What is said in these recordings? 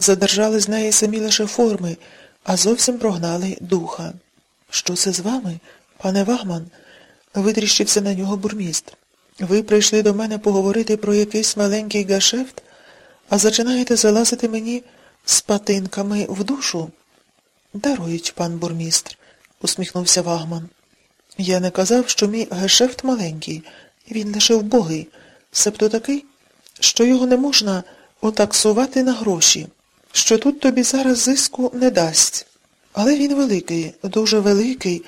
задержали з неї самі лише форми, а зовсім прогнали духа. Що це з вами, пане Вагман? витріщився на нього бурмістр. Ви прийшли до мене поговорити про якийсь маленький гашефт, а зачинаєте залазити мені з патинками в душу? Дарують, пан бурмістр, усміхнувся Вагман. Я не казав, що мій гешефт маленький, він лише вбогий, себто такий, що його не можна отаксувати на гроші, що тут тобі зараз зиску не дасть. Але він великий, дуже великий,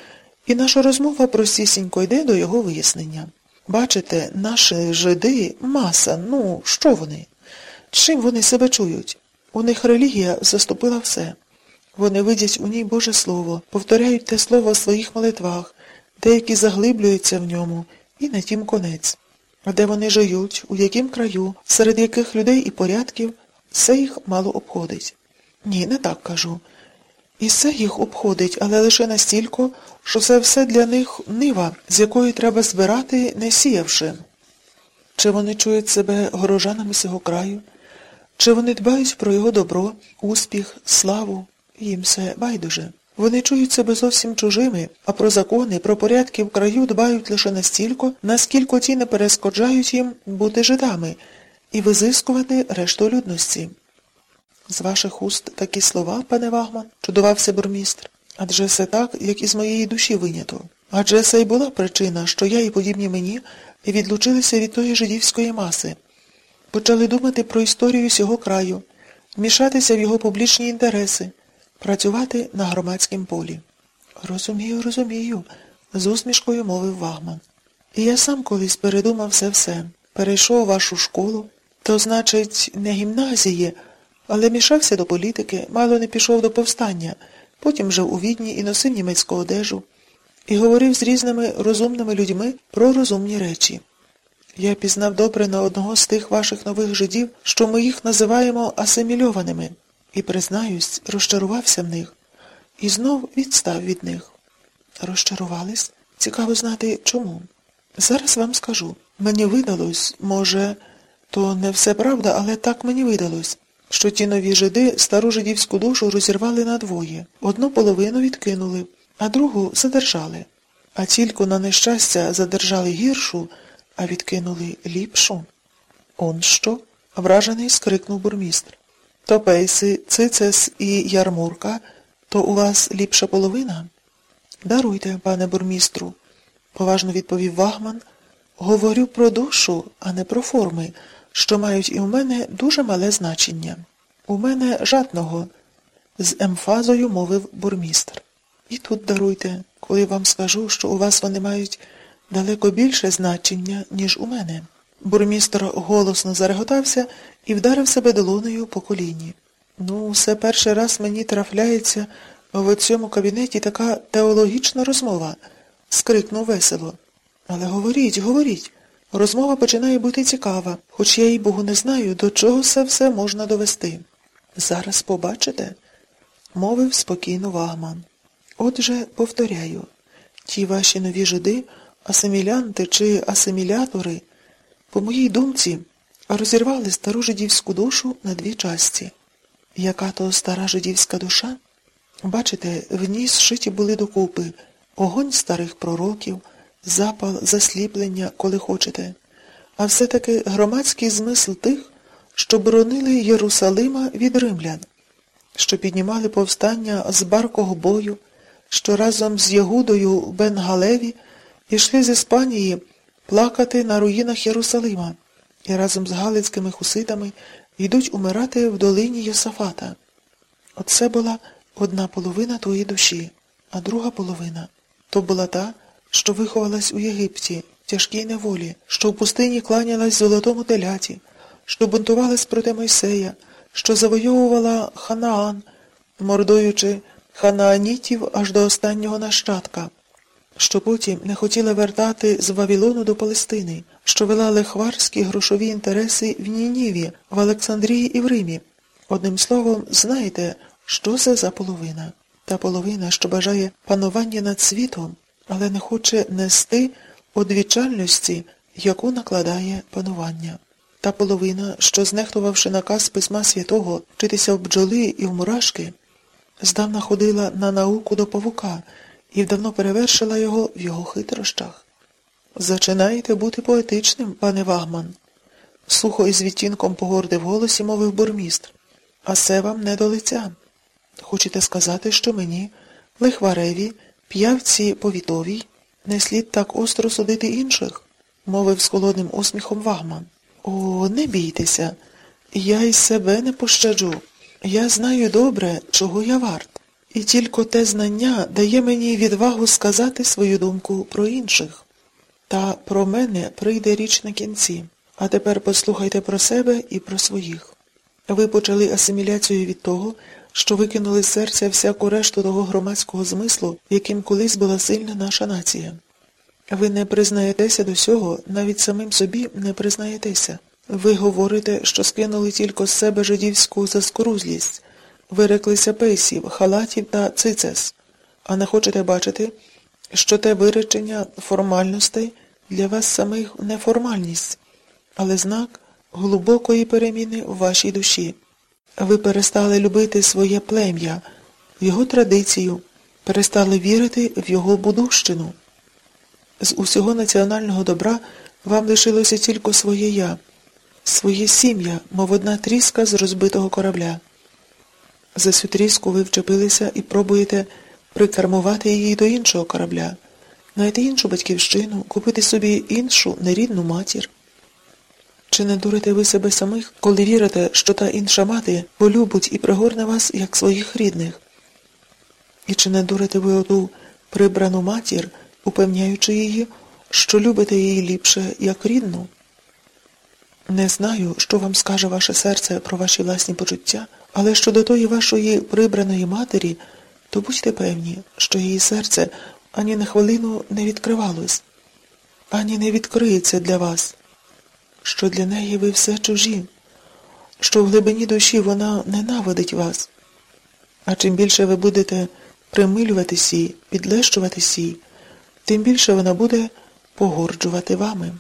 і наша розмова простісінько йде до його вияснення. Бачите, наші жиди маса, ну, що вони? Чим вони себе чують? У них релігія заступила все. Вони видять у ній Боже Слово, повторяють те слово в своїх молитвах, деякі заглиблюються в ньому, і на тім конець. А де вони живуть, у яким краю, серед яких людей і порядків, все їх мало обходить. Ні, не так кажу. І все їх обходить, але лише настільки, що це все для них нива, з якої треба збирати, не сіявши. Чи вони чують себе горожанами цього краю? Чи вони дбають про його добро, успіх, славу? Їм все байдуже. Вони чують себе зовсім чужими, а про закони, про порядки в краю дбають лише настільки, наскільки ті не перешкоджають їм бути жидами і визискувати решту людності. З ваших уст такі слова, пане Вагман, чудувався бурмістр. Адже все так, як із моєї душі винято. Адже це й була причина, що я і подібні мені відлучилися від тої жидівської маси, почали думати про історію сього краю, мішатися в його публічні інтереси, працювати на громадськім полі. Розумію, розумію, з усмішкою мовив Вагман. І я сам колись передумав все все. Перейшов вашу школу, то, значить, не гімназії, але мішався до політики, мало не пішов до повстання, потім жив у відні і носив німецьку одежу, і говорив з різними розумними людьми про розумні речі. Я пізнав добре на одного з тих ваших нових жидів, що ми їх називаємо асимільованими, і, признаюсь, розчарувався в них, і знов відстав від них. Розчарувались? Цікаво знати, чому. Зараз вам скажу. Мені видалось, може, то не все правда, але так мені видалось, що ті нові жиди стару жидівську душу розірвали надвоє. Одну половину відкинули, а другу задержали. А тільки на нещастя задержали гіршу, а відкинули ліпшу. Он що? вражений скрикнув бурмістр. То пейси, цицес і ярмурка, то у вас ліпша половина? Даруйте, пане бурмістру, поважно відповів Вагман. Говорю про душу, а не про форми, що мають і в мене дуже мале значення. У мене жадного, з емфазою мовив бурмістр. І тут даруйте, коли вам скажу, що у вас вони мають далеко більше значення, ніж у мене. Бурмістр голосно зареготався і вдарив себе долоною по коліні. Ну, все перший раз мені трафляється в цьому кабінеті така теологічна розмова, скрикнув весело. Але говоріть, говоріть. Розмова починає бути цікава, хоч я їй богу не знаю, до чого це все можна довести. Зараз побачите, мовив спокійно Вагман. Отже, повторяю, ті ваші нові жиди, асимілянти чи асимілятори, по моїй думці, розірвали стару жидівську душу на дві часті. Яка то стара жидівська душа? Бачите, в ній зшиті були докупи огонь старих пророків, запал, засліплення, коли хочете, а все-таки громадський змисл тих, що боронили Єрусалима від римлян, що піднімали повстання з баркого бою, що разом з Ягудою в Бенгалеві йшли з Іспанії плакати на руїнах Єрусалима і разом з галицькими хуситами йдуть умирати в долині Йосафата. Оце була одна половина твоєї душі, а друга половина то була та, що виховалась у Єгипті, в тяжкій неволі, що в пустині кланялась золотому теляті, що бунтувалась проти Мойсея, що завойовувала Ханаан, мордуючи ханаанітів аж до останнього нащадка, що потім не хотіла вертати з Вавилону до Палестини, що вела лихварські грошові інтереси в Нініві, в Олександрії і в Римі. Одним словом, знаєте, що це за половина? Та половина, що бажає панування над світом, але не хоче нести одвічальності, яку накладає панування. та половина, що, знехтувавши наказ письма святого вчитися в бджоли і в мурашки, здавна ходила на науку до павука і вдавно перевершила його в його хитрощах. Зачинаєте бути поетичним, пане Вагман, сухо і з відтінком погорди в голосі мовив бурмістр. А це вам не до лиця. Хочете сказати, що мені, лихвареві, п'явці повітовій, не слід так остро судити інших? мовив з холодним усміхом Вагман. О, не бійтеся. Я й себе не пощаджу. Я знаю добре, чого я варт. І тільки те знання дає мені відвагу сказати свою думку про інших. Та про мене прийде річ на кінці. А тепер послухайте про себе і про своїх. Ви почали асиміляцію від того, що викинули з серця всяку решту того громадського змислу, яким колись була сильна наша нація. Ви не признаєтеся до сього, навіть самим собі не признаєтеся. Ви говорите, що скинули тільки з себе жидівську заскорузлість, виреклися пейсів, халатів та цицес, а не хочете бачити, що те виречення формальностей для вас самих не формальність, але знак глибокої переміни в вашій душі. Ви перестали любити своє плем'я, його традицію, перестали вірити в його будущину. З усього національного добра вам лишилося тільки своє я, своє сім'я, мов одна тріска з розбитого корабля. За цю тріску ви вчепилися і пробуєте прикармувати її до іншого корабля, знайти іншу батьківщину, купити собі іншу нерідну матір. Чи не дурите ви себе самих, коли вірите, що та інша мати полюбить і пригорне вас, як своїх рідних? І чи не дурите ви оту прибрану матір, упевняючи її, що любите її ліпше, як рідну? Не знаю, що вам скаже ваше серце про ваші власні почуття, але щодо тої вашої прибраної матері, то будьте певні, що її серце ані на хвилину не відкривалось, ані не відкриється для вас, що для неї ви все чужі, що в глибині душі вона ненавидить вас. А чим більше ви будете примилюватись їй, підлещуватись їй, тим більше вона буде погорджувати вами.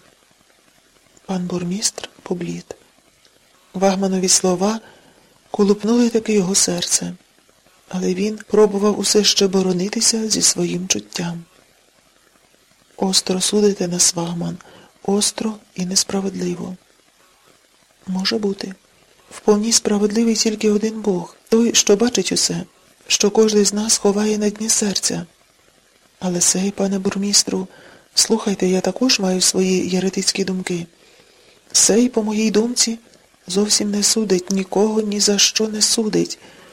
Пан бурмістр поблід. Вагманові слова колупнули таки його серце, але він пробував усе ще боронитися зі своїм чуттям. Остро судите нас, Вагман, остро і несправедливо. Може бути. Вповні справедливий тільки один Бог, той, що бачить усе, що кожен з нас ховає на дні серця. Але сей, пане бурмістру, слухайте, я також маю свої єретицькі думки. Сей, по моїй думці, зовсім не судить, нікого ні за що не судить,